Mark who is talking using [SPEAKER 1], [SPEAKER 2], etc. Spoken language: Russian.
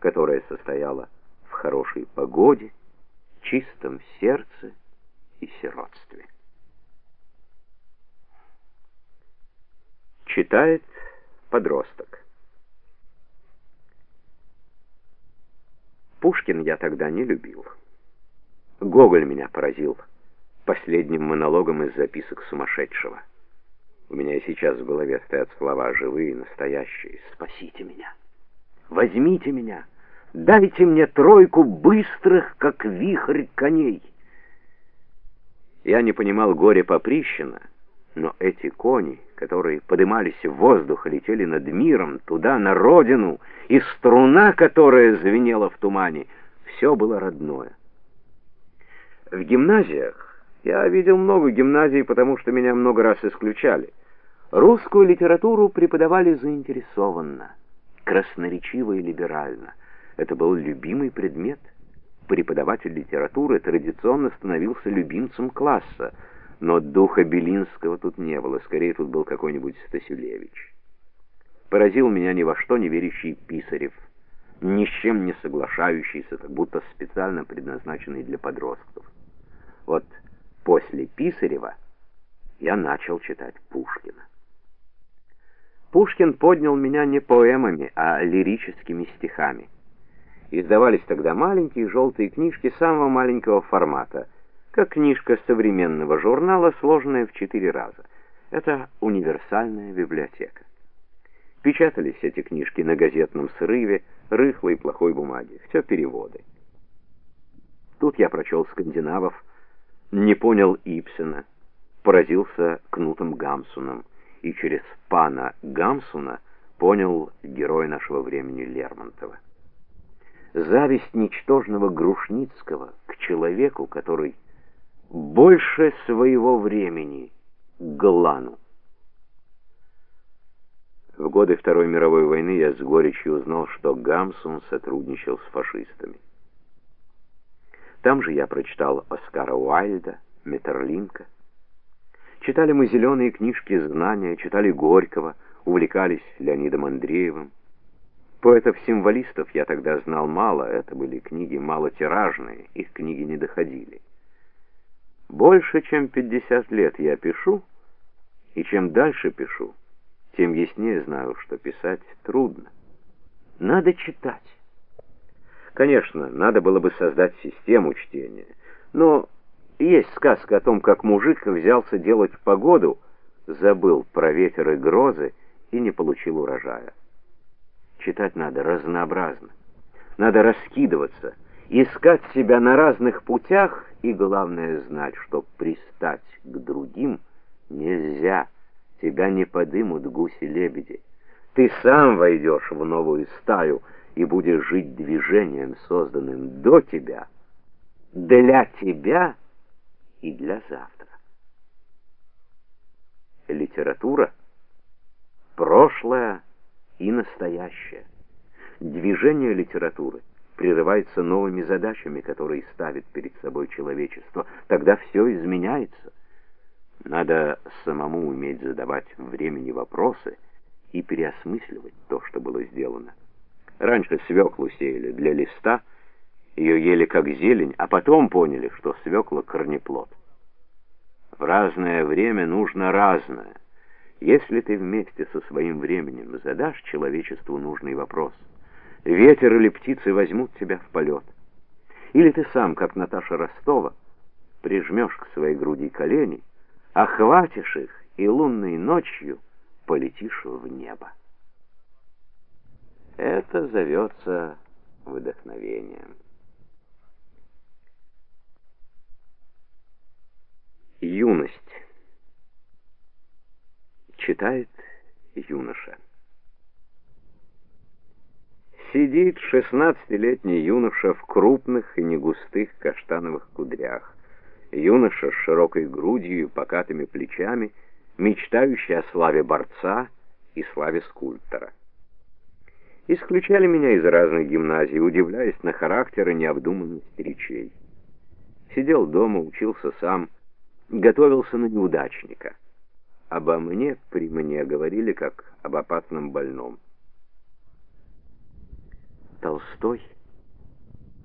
[SPEAKER 1] которая состояла в хорошей погоде, чистом сердце и сиротстве. Читает подросток. Пушкин я тогда не любил. Гоголь меня поразил последним монологом из записок сумасшедшего. У меня сейчас в голове стоят слова живые, настоящие. «Спасите меня! Возьмите меня! Дайте мне тройку быстрых, как вихрь коней!» Я не понимал горе Поприщина, но эти кони, которые подымались в воздух и летели над миром, туда, на родину, и струна, которая звенела в тумане, все было родное. В гимназиях я видел много гимназий, потому что меня много раз исключали. Русскую литературу преподавали заинтересованно, красноречиво и либерально. Это был любимый предмет. Преподаватель литературы традиционно становился любимцем класса, но духа Белинского тут не было, скорее тут был какой-нибудь Стасюлевич. Поразил меня ни во что не верящий Писарев, ни с чем не соглашающийся, как будто специально предназначенный для подростков. Вот после Писарева я начал читать Пушкина. Пушкин поднял меня не поэмами, а лирическими стихами. Издавались тогда маленькие желтые книжки самого маленького формата, как книжка современного журнала, сложенная в четыре раза. Это универсальная библиотека. Печатались эти книжки на газетном срыве, рыхлой плохой бумаге, все переводы. Тут я прочел скандинавов, не понял Ипсена, поразился Кнутом Гамсуном и через пана Гамсуна понял герой нашего времени Лермонтова. Зависть ничтожного Грушницкого к человеку, который больше своего времени Глану. В годы Второй мировой войны я с горечью узнал, что Гамсун сотрудничал с фашистами. Там же я прочитал Оскара Уайльда, Метерлинка. Читали мы зеленые книжки знания, читали Горького, увлекались Леонидом Андреевым. Поэтов-символистов я тогда знал мало, это были книги малотиражные, их книги не доходили. Больше, чем 50 лет я пишу, и чем дальше пишу, тем яснее знаю, что писать трудно. Надо читать. Конечно, надо было бы создать систему чтения, но есть сказка о том, как мужик взялся делать погоду, забыл про ветер и грозы и не получил урожая. Читать надо разнообразно. Надо раскидываться, искать себя на разных путях и, главное, знать, что пристать к другим нельзя. Тебя не подымут гуси-лебеди. Ты сам войдешь в новую стаю — и будешь жить движением, созданным до тебя, для тебя и для завтра. Литература — прошлое и настоящее. Движение литературы прерывается новыми задачами, которые ставит перед собой человечество. Тогда все изменяется. Надо самому уметь задавать времени вопросы и переосмысливать то, что было сделано. Раньше свеклу сеяли для листа, ее ели как зелень, а потом поняли, что свекла — корнеплод. В разное время нужно разное. Если ты вместе со своим временем задашь человечеству нужный вопрос, ветер или птицы возьмут тебя в полет. Или ты сам, как Наташа Ростова, прижмешь к своей груди колени, охватишь их и лунной ночью полетишь в небо. Это зовется вдохновением. Юность. Читает юноша. Сидит шестнадцатилетний юноша в крупных и негустых каштановых кудрях. Юноша с широкой грудью и покатыми плечами, мечтающий о славе борца и славе скульптора. Исключали меня из разных гимназий, удивляясь на характер и необдуманность речей. Сидел дома, учился сам, готовился на неудачника. Обо мне при мне говорили как об опасном больном. Толстой